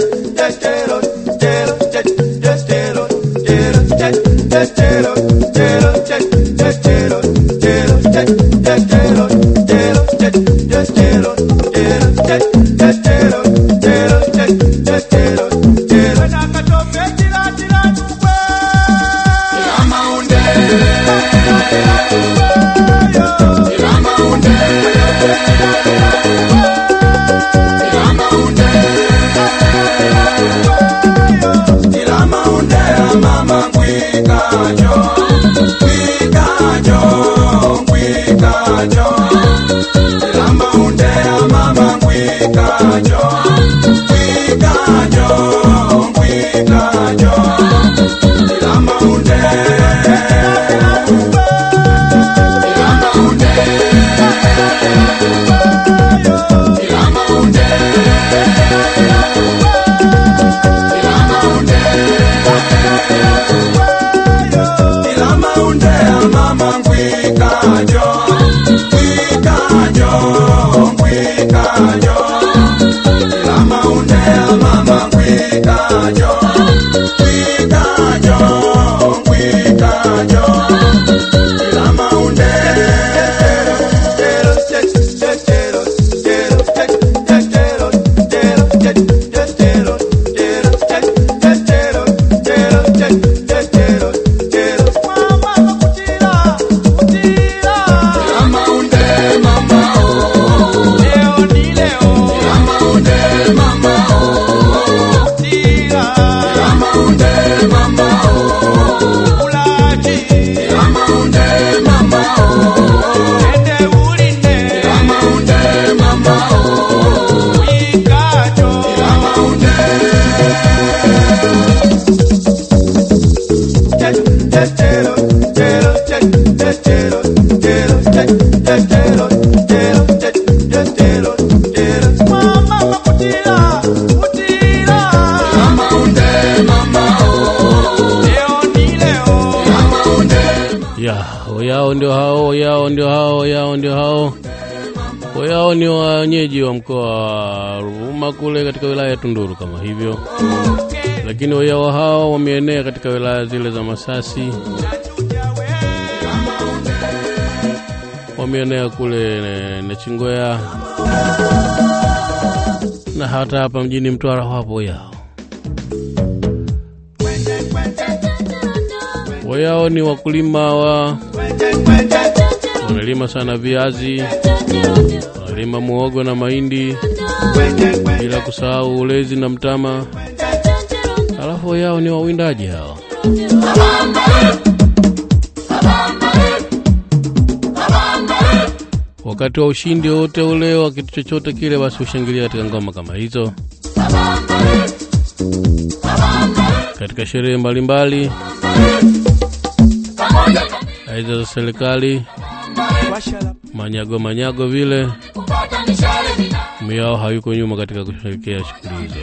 it. Wenyeji wa mkoa wa Ruvuma kule katika wilaya ya Tunduru kama hivyo, lakini Oyao hao wameenea katika wilaya zile za Masasi, wameenea kule Nachingwea. Na hata hapa mjini Mtwara wapo yao. Wayao ni wakulima wa wanalima sana viazi, wanalima muogo na mahindi, bila kusahau ulezi na mtama. Alafu yao ni wawindaji hao. Wakati wa ushindi wote ule wa kitu chochote kile, basi hushangilia katika ngoma kama hizo, katika sherehe mbalimbali aidha za serikali, manyago manyago vile, miao hayuko nyuma katika kusherekea shughuli hizo.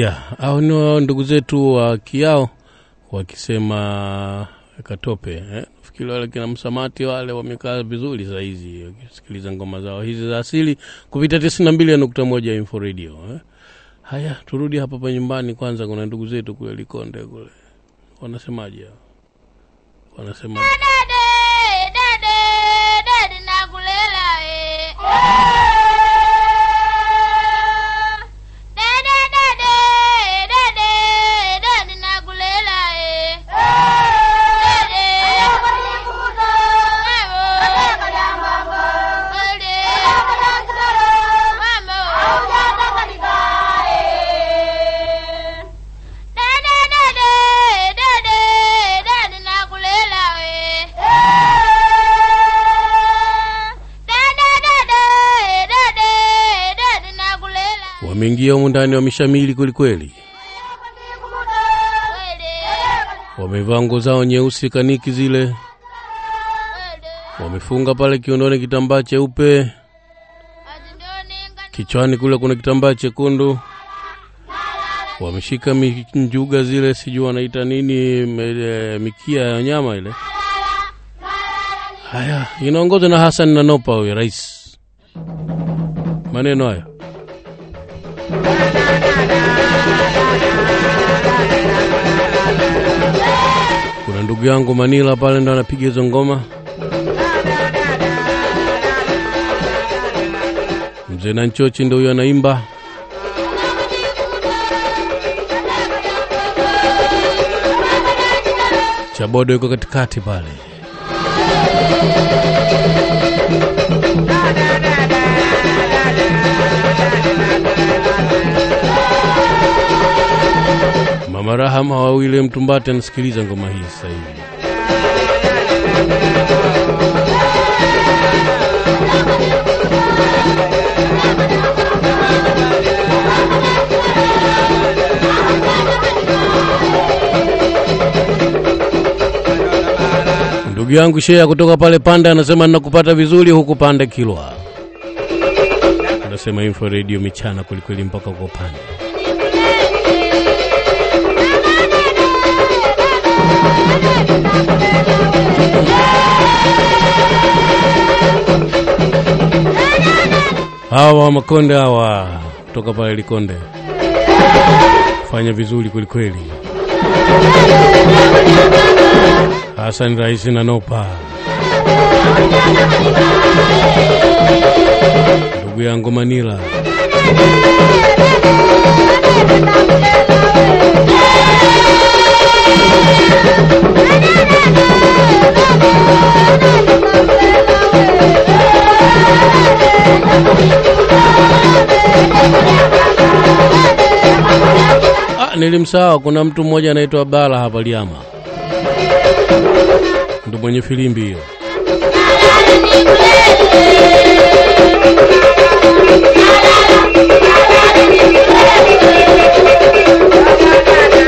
Ya au ni ndugu zetu wa kiao wakisema katope eh? wale kina msamati wale wamekaa vizuri sahizi wakisikiliza ngoma zao hizi za asili kupita tisini na mbili nukta moja info radio eh? haya turudi hapa pa nyumbani kwanza kuna ndugu zetu kule likonde kule wanasemaje wanasema Dade, dade, dade nakulela we. Humu ndani wameshamili kwelikweli wamevaa nguo zao nyeusi kaniki zile. Wamefunga pale kiondoni kitambaa cheupe. Kichwani kule kuna kitambaa chekundu. Wameshika njuga zile sijui wanaita nini me- mikia ya nyama ile. Haya inaongozwa na hasan nanopa huyo rais. Maneno hayo kuna ndugu yangu manila pale ndo anapiga hizo ngoma. Mzee na nchochi ndo huyo anaimba. Chabodo yuko katikati pale mama wa wawile mtumbate anasikiliza ngoma hii sasa hivi. Ndugu yangu shea kutoka pale pande anasema nakupata vizuri huku pande kilwa. Anasema info radio michana kwelikweli mpaka kwa pande hawa makonde hawa kutoka pale likonde. Fanya vizuri kwelikweli Hassan raisi na nopa. Ndugu yangu manila ah, kuna mtu mmoja anaitwa bala hapa liama. Ndo mwenye filimbi hiyo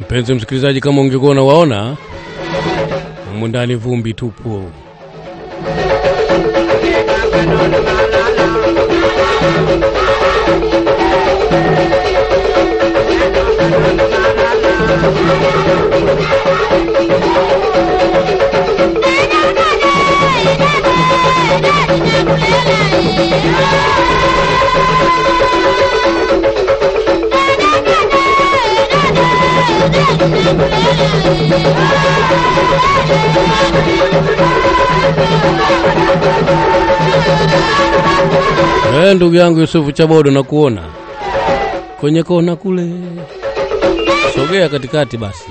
mpenzi msikilizaji kama ungekuwa unawaona humu ndani vumbi tupu Dade, Hey, ndugu yangu Yusufu Chabodo nakuona kwenye kona kule, sogea katikati basi.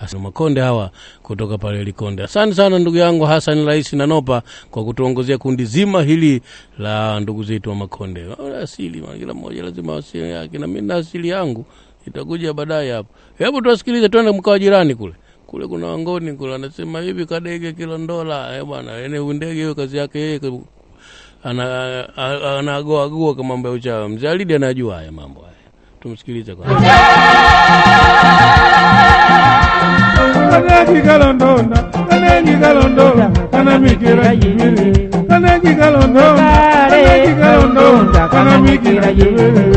Asa Makonde hawa kutoka pale Likonde. Asante sana ndugu yangu Hassan Rais na Nopa kwa kutuongozea kundi zima hili la ndugu zetu wa Makonde. Asili kila mmoja lazima asili yake, na mimi na asili yangu itakuja baadaye hapo. Hebu tuwasikilize, twende mkoa jirani kule kule kuna Wangoni kule, anasema hivi kadege kilo ndola. Eh bwana, ene ndege hiyo kazi yake yeye kwa anagoagua kama mambo ya uchawi. Mzee Alidi anajua haya mambo haya, tumsikilize jibiri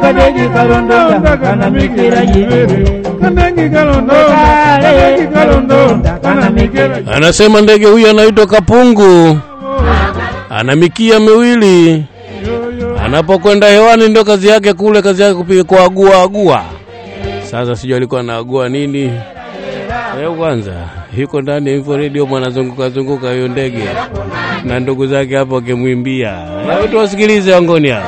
Kale kadegi kalondonda kana mikira jibiri kanengi kalondonda kanengi kalondonda kana mikira Anasema ndege huyu anaitwa Kapungu, ana mikia miwili, anapokwenda hewani ndio kazi yake kule, kazi yake kupiga kuagua agua. Sasa sijui alikuwa anaagua nini. Leo kwanza yuko ndani ya Info Radio, mwanazunguka zunguka hiyo ndege na ndugu zake hapo wakimwimbia. Hebu tuwasikilize wangoni hao.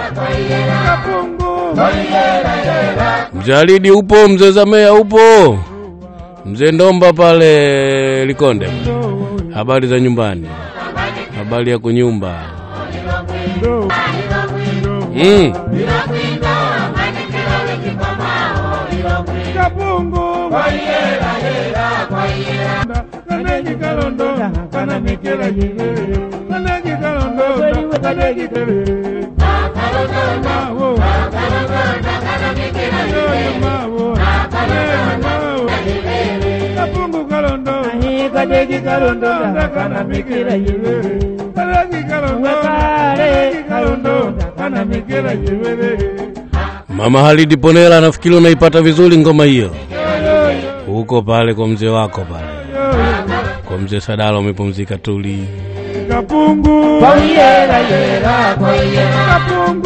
Kapungu Mzee Alidi upo, mzee Zamea upo, mzee Ndomba pale Likonde. Habari za nyumbani, habari ya kunyumba. Mm. Mama Halidi Ponela, nafikiri unaipata vizuri ngoma hiyo. Huko pale kwa mzee wako pale, kwa mzee Sadala umepumzika tuli. kapungu yera kapungu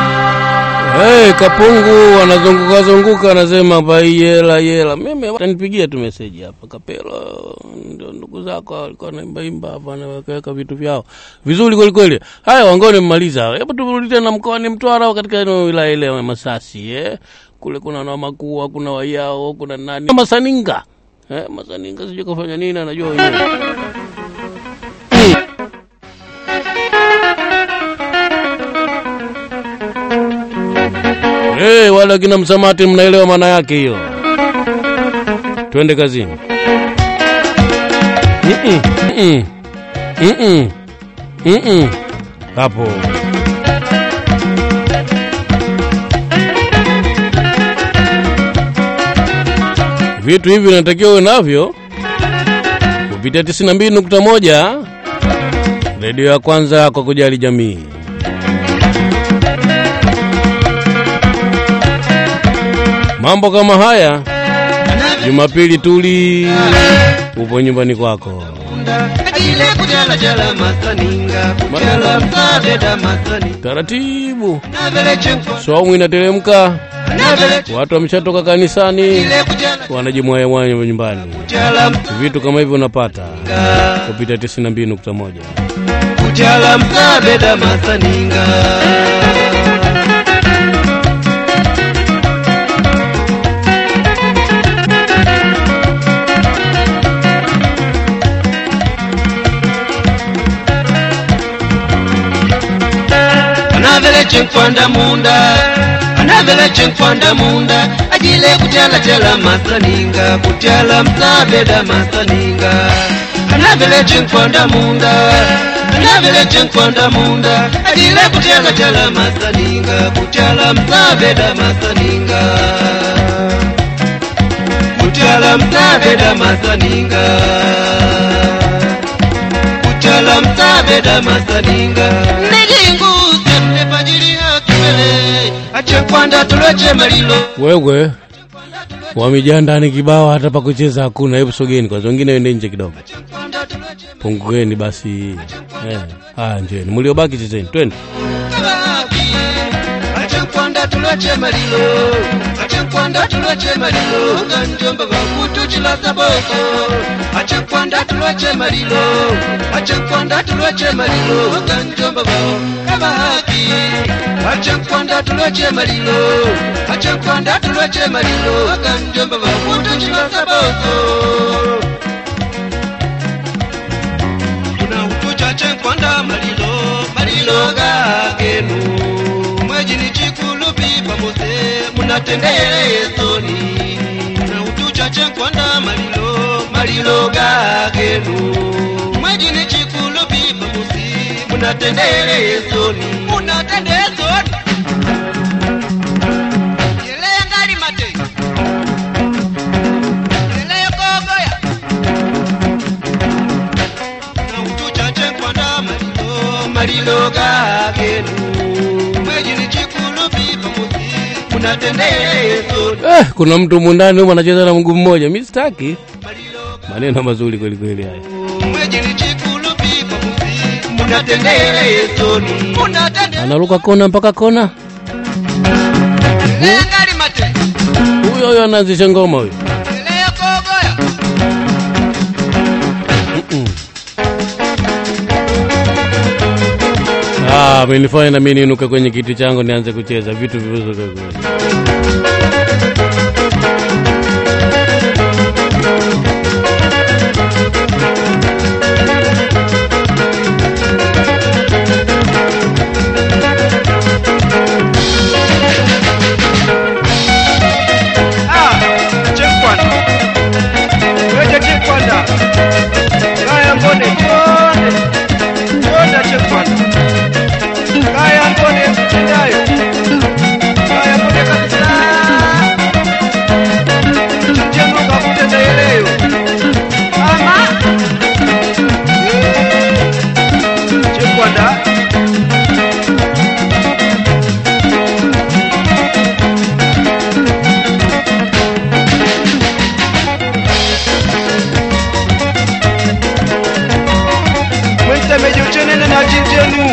Hey, Kapungu anazunguka zunguka, anasema pai yela yela. Mimi atanipigia tu meseji hapa, Kapelo ndio ndugu zako walikuwa naimba imba hapa na wakaweka vitu vyao vizuri kweli kweli. Haya, wangoni mmaliza. Hebu turudi tena mkoani Mtwara katika eneo wilaya ile ya Masasi eh. Kule kuna na makuu, kuna wayao, kuna nani? Masaninga. Eh, Masaninga sijui kafanya nini anajua wenyewe. sana msamati, mnaelewa maana yake hiyo. Twende kazini. Hapo. Vitu hivi unatakiwa uwe navyo kupitia 92.1 redio ya kwanza kwa kujali jamii. Mambo kama haya Jumapili tuli upo nyumbani kwako. Taratibu saumu inateremka, watu wameshatoka kanisani, ile kujala wanajimwaya mwanya nyumbani. Vitu kama hivyo unapata kupita 92.1. kujala msabeda masaninga cin kwanda munda anavela cin kwanda munda ajile kutyalatyala masaninga kutyala msaveda masaninga anavela cin kwanda munda anavela cin kwanda munda ajile kutyalatyala masaninga kutyala msaveda masaninga kutyala msaveda masaninga kutyala msaveda masaninga nilingu Wewe wamejaa ndani kibao, hata pa kucheza hakuna. Hebu sogeni kwanza, wengine wende nje kidogo, pungueni basi. Eh, haya njeni, mliobaki chezeni, twende. kwanda tulwache malilo ache kwanda tulwache malilo ganjomba njomba vangu tuchilaza boko ache kwanda tulwache malilo ache kwanda tulwache malilo ganjomba njomba vangu kaba haki. Ache kwanda tulwache malilo ache kwanda tulwache malilo nga njomba vangu tuchilaza boko tunahutuchache kwanda malilo malilo gagenu mwejinichi atendeye stori nautuchache nkonda malilo malilo gagenu mwejini chikulubi pamusi munatendeye stori Una Eh, kuna mtu mundani humu anacheza na mguu mmoja, mi sitaki maneno mazuri kweli kweli haya. Anaruka kona mpaka kona, huyo huyo anaanzisha ngoma huyo. Ah, amenifanya na mimi niinuke kwenye kiti changu nianze kucheza vitu vizuri Naji Jenu,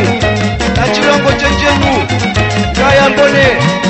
Naji Rango Jenu, Ryan Bonnet.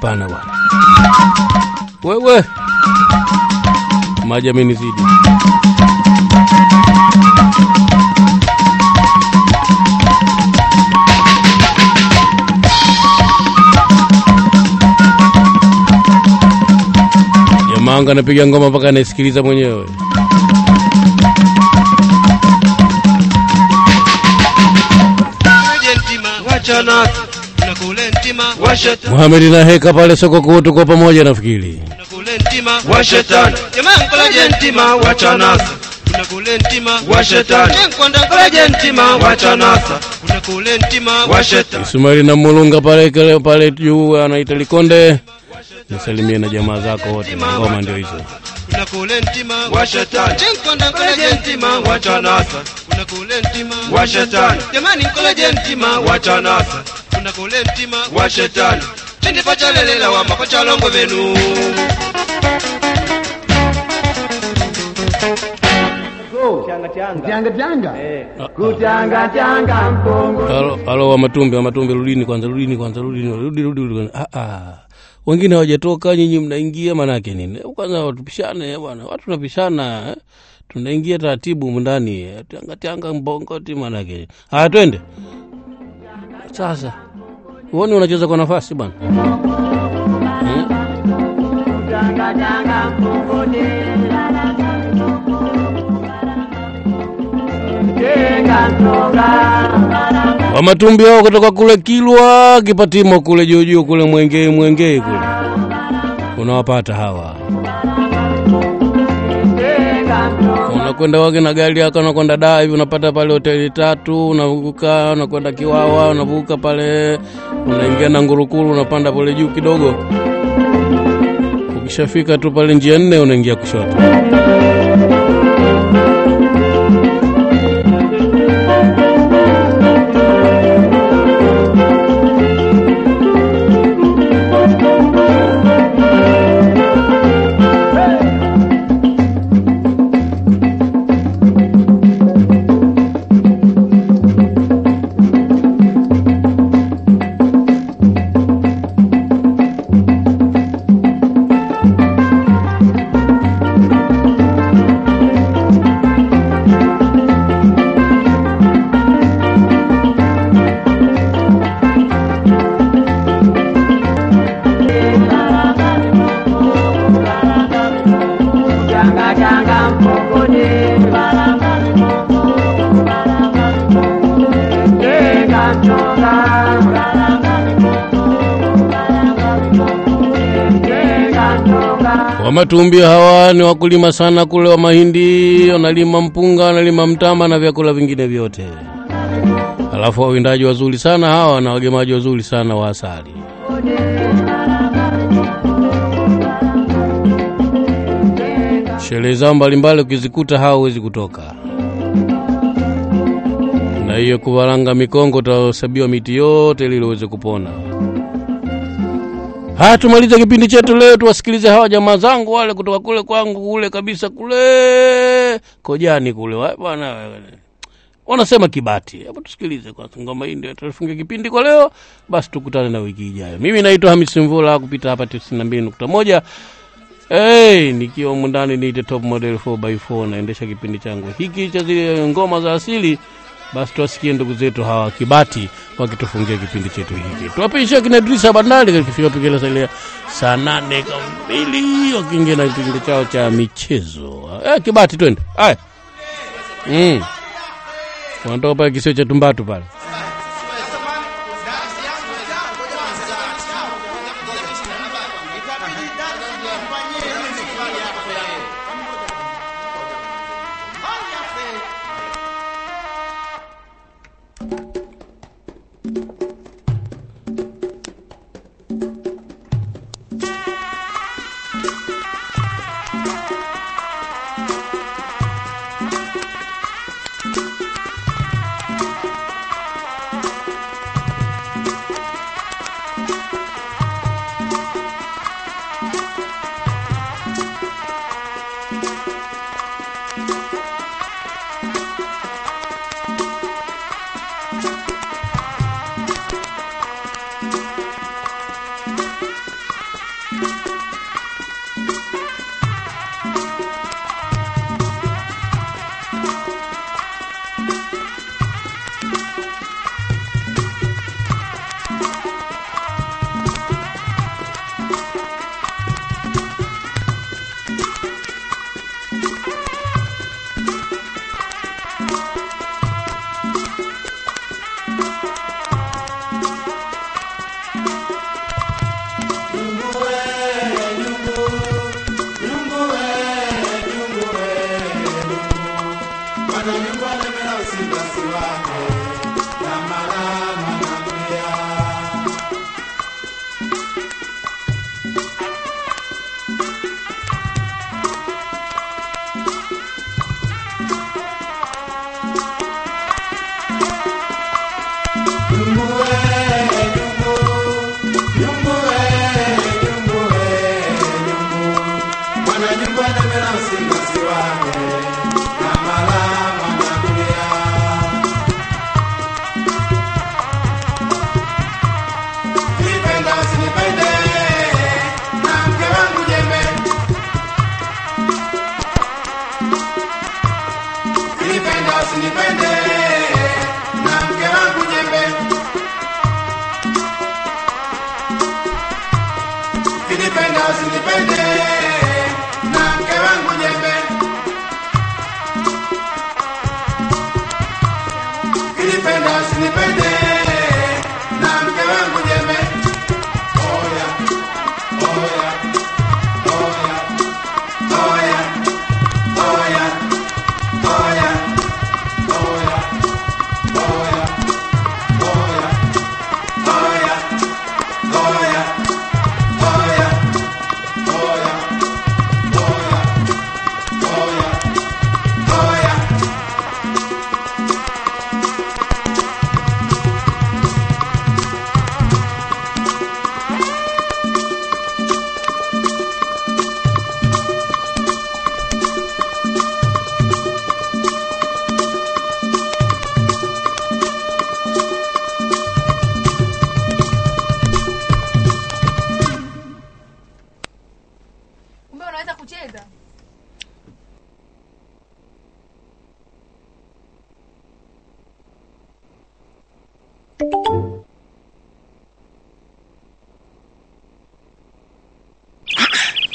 Hapana bwana wewe maji amenizidi jamaa wangu anapiga ngoma mpaka anaisikiliza mwenyewe wachana Muhamedi na Heka pale soko kuu tuko pamoja nafikiri. unakule ntima wa shetani. jamaa nkolaje ntima wachanasa unakule ntima wa shetani. nkwanda nkolaje ntima wachanasa unakule ntima wa shetani. Ismaili na Mulunga pale kele- pale juu anaita Likonde. Nisalimie na jamaa zako wote. Ngoma ndio hizo. unakule ntima wa shetani unakule ntima wa shetani jamani nkolaje ntima wachanasa unakule wa shetani chindi pachalelela wama pachalongo benu Tianga tianga. Kutanga. Halo, halo wa matumbi, wa matumbi rudini kwanza, rudini kwanza, rudini, rudi rudi rudi kwanza. Ah ah. Wengine hawajatoka, nyinyi mnaingia maana yake nini? Kwanza tupishane bwana. Watu tunapishana. eh. Tunaingia taratibu ndani. Tianga tianga mbongoti maana yake. nini? Haya twende. Sasa. Uone unacheza kwa nafasi bwana. Hmm? Tanga tanga mpongo. Tenga tonga. Wa matumbi hao kutoka kule Kilwa, Kipatimo kule juu juu kule Mwengei Mwengei kule. Unawapata hawa. Unakwenda wake na gari yako unakwenda daa hivi unapata pale hoteli tatu unavuka unakwenda kiwawa unavuka pale unaingia na ngurukuru unapanda pole juu kidogo. Ukishafika tu pale njia nne unaingia kushoto tonga. wamatumbi hawa ni wakulima sana kule wa mahindi wanalima mpunga wanalima mtama na vyakula vingine vyote. Alafu wawindaji wazuri sana hawa na wagemaji wazuri sana wa asali. Sherehe zao mbalimbali ukizikuta hawa huwezi kutoka. Na hiyo kuvalanga mikongo utahesabiwa miti yote ili uweze kupona haya tumalize kipindi chetu leo tuwasikilize hawa jamaa zangu wale kutoka kule kwangu kule kabisa kule kojani kule. Wa- bwana wanasema kibati. Hebu tusikilize kwa ngoma hii ndio tufunge kipindi kwa leo basi tukutane na wiki ijayo. Mimi naitwa hamisi mvula kupita hapa 92.1 Hey, nikiwa mundani niite top model 4x4 naendesha kipindi changu hiki cha zile ngoma za asili basi tuwasikie ndugu zetu hawa Kibati wakitufungia kipindi chetu hiki. Tuwapisha kina Idrisa Bandali kifika pigela salia saa nane kambili wakiingia na kipindi chao cha michezo. Eh, Kibati twende. Haya. Mm. Wanatoka pale kisio cha Tumbatu pale.